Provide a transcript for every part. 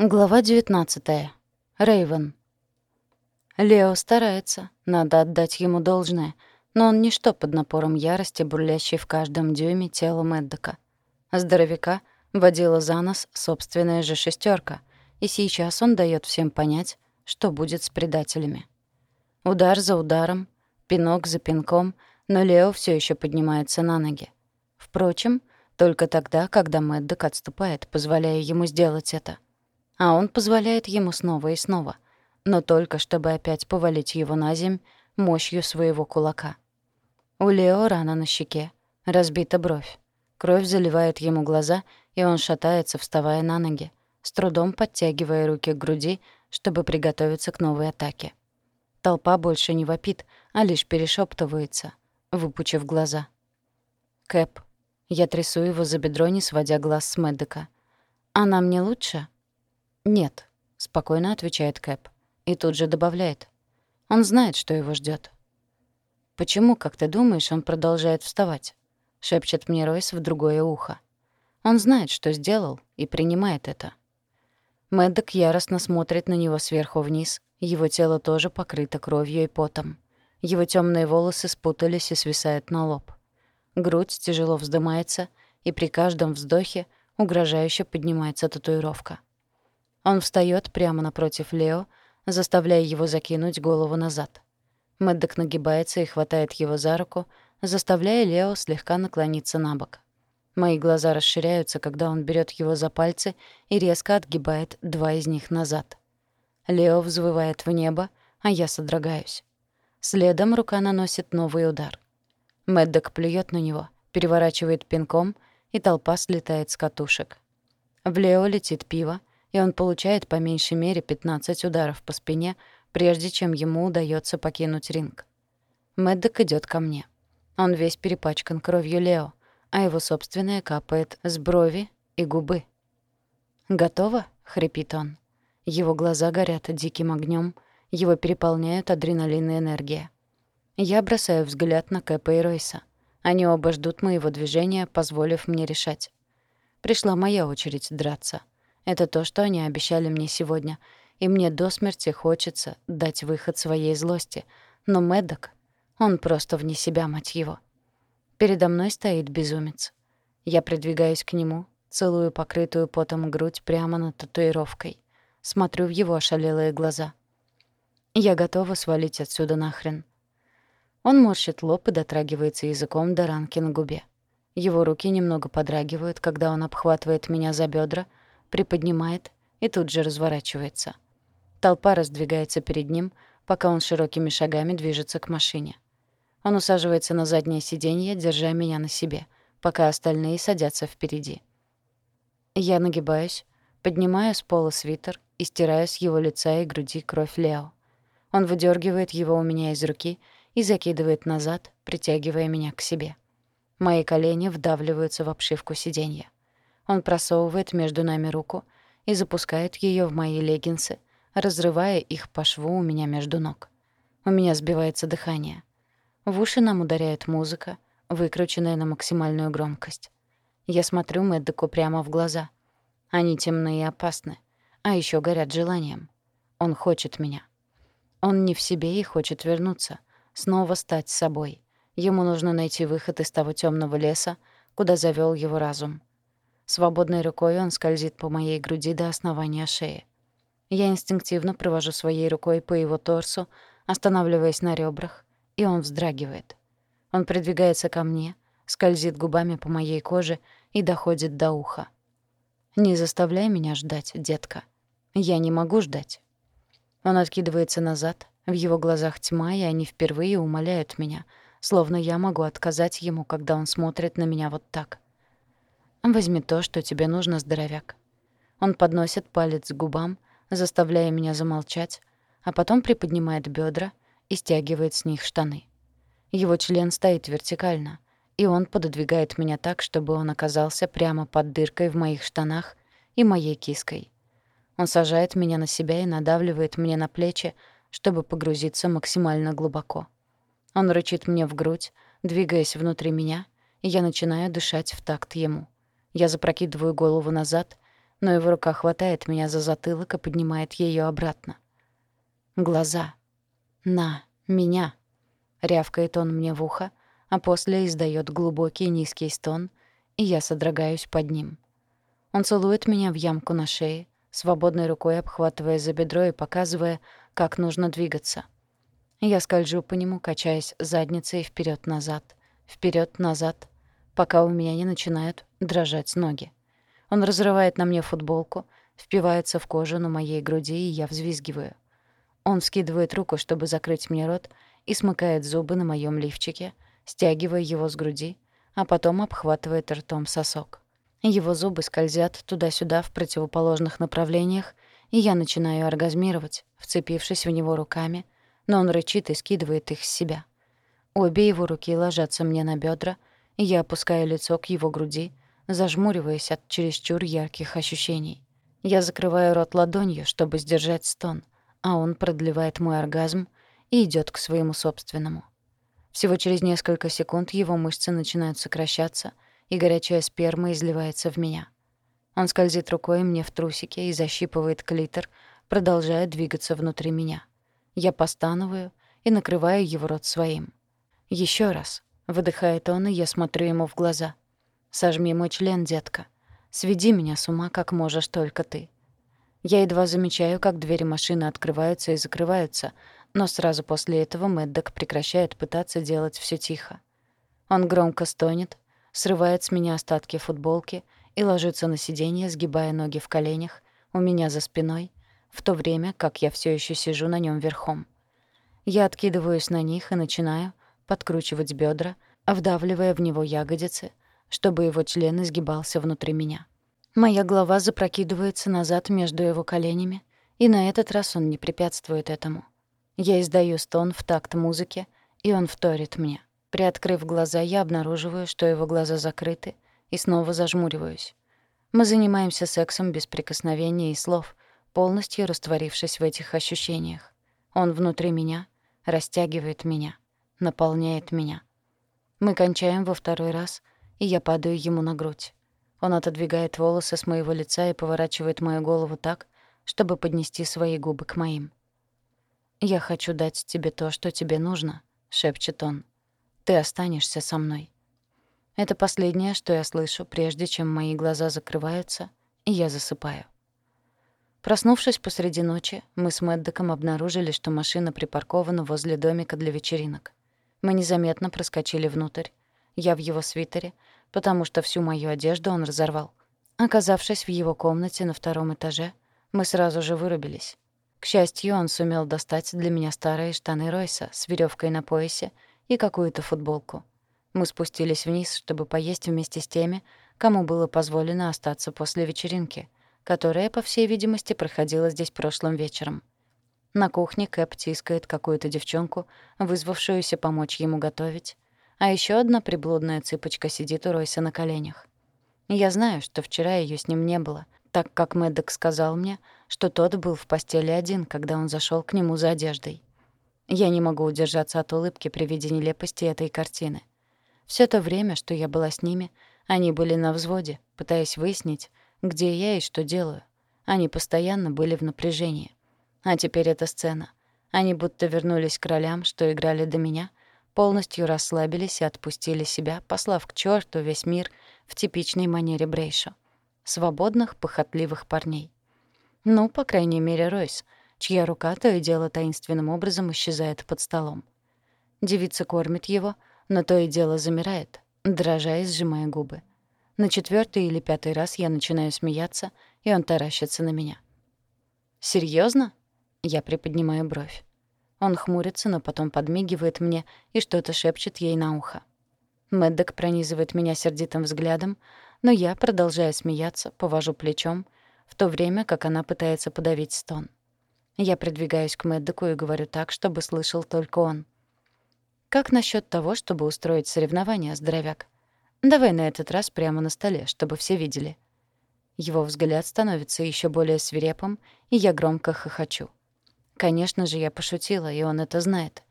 Глава 19. Рейвен. Лео старается, надо отдать ему должное, но он ничто под напором ярости, бурлящей в каждом дюйме тела Мэддока. Здоровяка водила за нос собственная же шестерка, и сейчас он дает всем понять, что будет с предателями. Удар за ударом, пинок за пинком, но Лео все еще поднимается на ноги. Впрочем, только тогда, когда Мэддок отступает, позволяя ему сделать это — а он позволяет ему снова и снова, но только чтобы опять повалить его на земь мощью своего кулака. У Лео рана на щеке, разбита бровь. Кровь заливает ему глаза, и он шатается, вставая на ноги, с трудом подтягивая руки к груди, чтобы приготовиться к новой атаке. Толпа больше не вопит, а лишь перешептывается, выпучив глаза. «Кэп». Я трясу его за бедро, не сводя глаз с Мэддека. «Она мне лучше?» «Нет», — спокойно отвечает Кэп. И тут же добавляет. Он знает, что его ждет. «Почему, как ты думаешь, он продолжает вставать?» — шепчет мне Ройс в другое ухо. Он знает, что сделал, и принимает это. Мэддок яростно смотрит на него сверху вниз, его тело тоже покрыто кровью и потом. Его темные волосы спутались и свисают на лоб. Грудь тяжело вздымается, и при каждом вздохе угрожающе поднимается татуировка. Он встаёт прямо напротив Лео, заставляя его закинуть голову назад. Мэддок нагибается и хватает его за руку, заставляя Лео слегка наклониться на бок. Мои глаза расширяются, когда он берет его за пальцы и резко отгибает два из них назад. Лео взвывает в небо, а я содрогаюсь. Следом рука наносит новый удар. Мэддок плюет на него, переворачивает пинком, и толпа слетает с катушек. В Лео летит пиво, и он получает по меньшей мере 15 ударов по спине, прежде чем ему удается покинуть ринг. Мэддок идет ко мне. Он весь перепачкан кровью Лео, а его собственная капает с брови и губы. «Готово?» — хрипит он. Его глаза горят диким огнем, его переполняют адреналин и энергия. Я бросаю взгляд на Кэпа и Ройса. Они оба ждут моего движения, позволив мне решать. Пришла моя очередь драться. Это то, что они обещали мне сегодня. И мне до смерти хочется дать выход своей злости. Но Мэддок, он просто вне себя, мать его. Передо мной стоит безумец. Я придвигаюсь к нему, целую покрытую потом грудь прямо над татуировкой. Смотрю в его ошалелые глаза. Я готова свалить отсюда нахрен. Он морщит лоб и дотрагивается языком до ранки на губе. Его руки немного подрагивают, когда он обхватывает меня за бедра, приподнимает и тут же разворачивается. Толпа раздвигается перед ним, пока он широкими шагами движется к машине. Он усаживается на заднее сиденье, держа меня на себе, пока остальные садятся впереди. Я нагибаюсь, поднимаю с пола свитер и стираю с его лица и груди кровь Лео. Он выдергивает его у меня из руки и закидывает назад, притягивая меня к себе. Мои колени вдавливаются в обшивку сиденья. Он просовывает между нами руку и запускает ее в мои леггинсы, разрывая их по шву у меня между ног. У меня сбивается дыхание. В уши нам ударяет музыка, выкрученная на максимальную громкость. Я смотрю Мэддеку прямо в глаза. Они темные и опасны, а еще горят желанием. Он хочет меня. Он не в себе и хочет вернуться, снова стать собой. Ему нужно найти выход из того темного леса, куда завел его разум. Свободной рукой он скользит по моей груди до основания шеи. Я инстинктивно провожу своей рукой по его торсу, останавливаясь на ребрах, и он вздрагивает. Он придвигается ко мне, скользит губами по моей коже и доходит до уха. «Не заставляй меня ждать, детка. Я не могу ждать». Он откидывается назад, в его глазах тьма, и они впервые умоляют меня, словно я могу отказать ему, когда он смотрит на меня вот так. «Возьми то, что тебе нужно, здоровяк». Он подносит палец к губам, заставляя меня замолчать, а потом приподнимает бедра и стягивает с них штаны. Его член стоит вертикально, и он пододвигает меня так, чтобы он оказался прямо под дыркой в моих штанах и моей киской. Он сажает меня на себя и надавливает мне на плечи, чтобы погрузиться максимально глубоко. Он рычит мне в грудь, двигаясь внутри меня, и я начинаю дышать в такт ему. Я запрокидываю голову назад, но его рука хватает меня за затылок и поднимает ее обратно. Глаза. На. Меня. Рявкает он мне в ухо, а после издает глубокий низкий стон, и я содрогаюсь под ним. Он целует меня в ямку на шее, свободной рукой обхватывая за бедро и показывая, как нужно двигаться. Я скольжу по нему, качаясь задницей вперед назад вперед назад пока у меня не начинают дрожать ноги. Он разрывает на мне футболку, впивается в кожу на моей груди, и я взвизгиваю. Он скидывает руку, чтобы закрыть мне рот, и смыкает зубы на моем лифчике, стягивая его с груди, а потом обхватывает ртом сосок. Его зубы скользят туда-сюда в противоположных направлениях, и я начинаю оргазмировать, вцепившись в него руками, но он рычит и скидывает их с себя. Обе его руки ложатся мне на бедра, и я опускаю лицо к его груди, зажмуриваясь от чересчур ярких ощущений. Я закрываю рот ладонью, чтобы сдержать стон, а он продлевает мой оргазм и идет к своему собственному. Всего через несколько секунд его мышцы начинают сокращаться, и горячая сперма изливается в меня. Он скользит рукой мне в трусики и защипывает клитор, продолжая двигаться внутри меня. Я постановую и накрываю его рот своим. Еще раз», — выдыхает он, и я смотрю ему в глаза. «Сожми мой член, детка. Сведи меня с ума, как можешь только ты». Я едва замечаю, как двери машины открываются и закрываются, но сразу после этого Мэддок прекращает пытаться делать все тихо. Он громко стонет, срывает с меня остатки футболки и ложится на сиденье, сгибая ноги в коленях, у меня за спиной, в то время как я все еще сижу на нем верхом. Я откидываюсь на них и начинаю, подкручивать бедра, вдавливая в него ягодицы, чтобы его член изгибался внутри меня. Моя голова запрокидывается назад между его коленями, и на этот раз он не препятствует этому. Я издаю стон в такт музыке, и он вторит мне. Приоткрыв глаза, я обнаруживаю, что его глаза закрыты, и снова зажмуриваюсь. Мы занимаемся сексом без прикосновения и слов, полностью растворившись в этих ощущениях. Он внутри меня, растягивает меня наполняет меня. Мы кончаем во второй раз, и я падаю ему на грудь. Он отодвигает волосы с моего лица и поворачивает мою голову так, чтобы поднести свои губы к моим. «Я хочу дать тебе то, что тебе нужно», — шепчет он. «Ты останешься со мной». Это последнее, что я слышу, прежде чем мои глаза закрываются, и я засыпаю. Проснувшись посреди ночи, мы с Мэддоком обнаружили, что машина припаркована возле домика для вечеринок. Мы незаметно проскочили внутрь. Я в его свитере, потому что всю мою одежду он разорвал. Оказавшись в его комнате на втором этаже, мы сразу же вырубились. К счастью, он сумел достать для меня старые штаны Ройса с веревкой на поясе и какую-то футболку. Мы спустились вниз, чтобы поесть вместе с теми, кому было позволено остаться после вечеринки, которая, по всей видимости, проходила здесь прошлым вечером. На кухне Кэп тискает какую-то девчонку, вызвавшуюся помочь ему готовить. А еще одна приблудная цыпочка сидит у Ройса на коленях. Я знаю, что вчера ее с ним не было, так как Мэддок сказал мне, что тот был в постели один, когда он зашел к нему за одеждой. Я не могу удержаться от улыбки при виде нелепости этой картины. Все то время, что я была с ними, они были на взводе, пытаясь выяснить, где я и что делаю. Они постоянно были в напряжении. А теперь эта сцена. Они будто вернулись к ролям, что играли до меня, полностью расслабились и отпустили себя, послав к черту весь мир в типичной манере Брейшо. Свободных, похотливых парней. Ну, по крайней мере, Ройс, чья рука то и дело таинственным образом исчезает под столом. Девица кормит его, но то и дело замирает, дрожа и сжимая губы. На четвертый или пятый раз я начинаю смеяться, и он таращится на меня. Серьезно? Я приподнимаю бровь. Он хмурится, но потом подмигивает мне и что-то шепчет ей на ухо. Мэддок пронизывает меня сердитым взглядом, но я, продолжая смеяться, повожу плечом, в то время как она пытается подавить стон. Я придвигаюсь к Мэддоку и говорю так, чтобы слышал только он. «Как насчет того, чтобы устроить соревнование, здоровяк? Давай на этот раз прямо на столе, чтобы все видели». Его взгляд становится еще более свирепым, и я громко хохочу. Конечно же, я пошутила, и он это знает.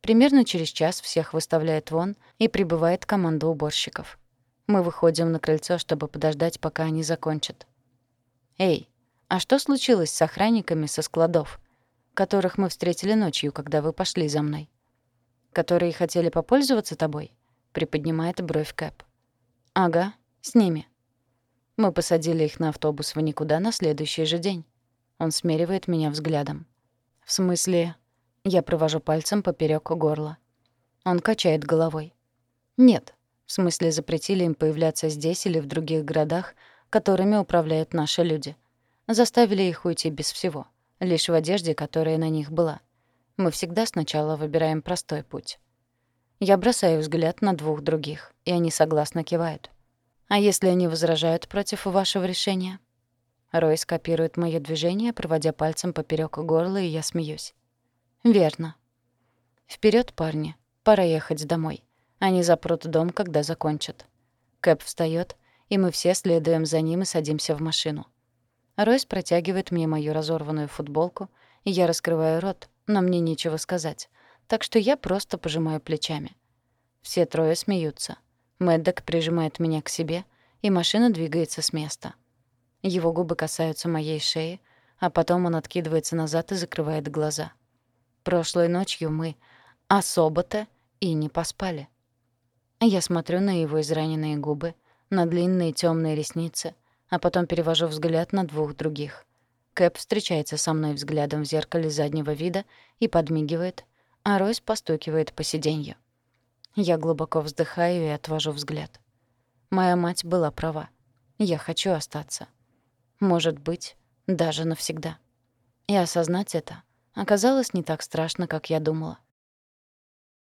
Примерно через час всех выставляет вон, и прибывает команда уборщиков. Мы выходим на крыльцо, чтобы подождать, пока они закончат. «Эй, а что случилось с охранниками со складов, которых мы встретили ночью, когда вы пошли за мной?» «Которые хотели попользоваться тобой?» — приподнимает бровь Кэп. «Ага, с ними». Мы посадили их на автобус в никуда на следующий же день. Он смеривает меня взглядом. «В смысле...» Я провожу пальцем поперек горла. Он качает головой. «Нет, в смысле запретили им появляться здесь или в других городах, которыми управляют наши люди. Заставили их уйти без всего, лишь в одежде, которая на них была. Мы всегда сначала выбираем простой путь». Я бросаю взгляд на двух других, и они согласно кивают. «А если они возражают против вашего решения?» Ройс копирует моё движение, проводя пальцем поперёк горла, и я смеюсь. «Верно. Вперёд, парни. Пора ехать домой. Они запрут дом, когда закончат». Кэп встаёт, и мы все следуем за ним и садимся в машину. Ройс протягивает мне мою разорванную футболку, и я раскрываю рот, но мне нечего сказать, так что я просто пожимаю плечами. Все трое смеются. Мэддок прижимает меня к себе, и машина двигается с места. Его губы касаются моей шеи, а потом он откидывается назад и закрывает глаза. Прошлой ночью мы особо-то и не поспали. Я смотрю на его израненные губы, на длинные темные ресницы, а потом перевожу взгляд на двух других. Кэп встречается со мной взглядом в зеркале заднего вида и подмигивает, а Ройс постукивает по сиденью. Я глубоко вздыхаю и отвожу взгляд. Моя мать была права. Я хочу остаться. Может быть, даже навсегда. И осознать это оказалось не так страшно, как я думала.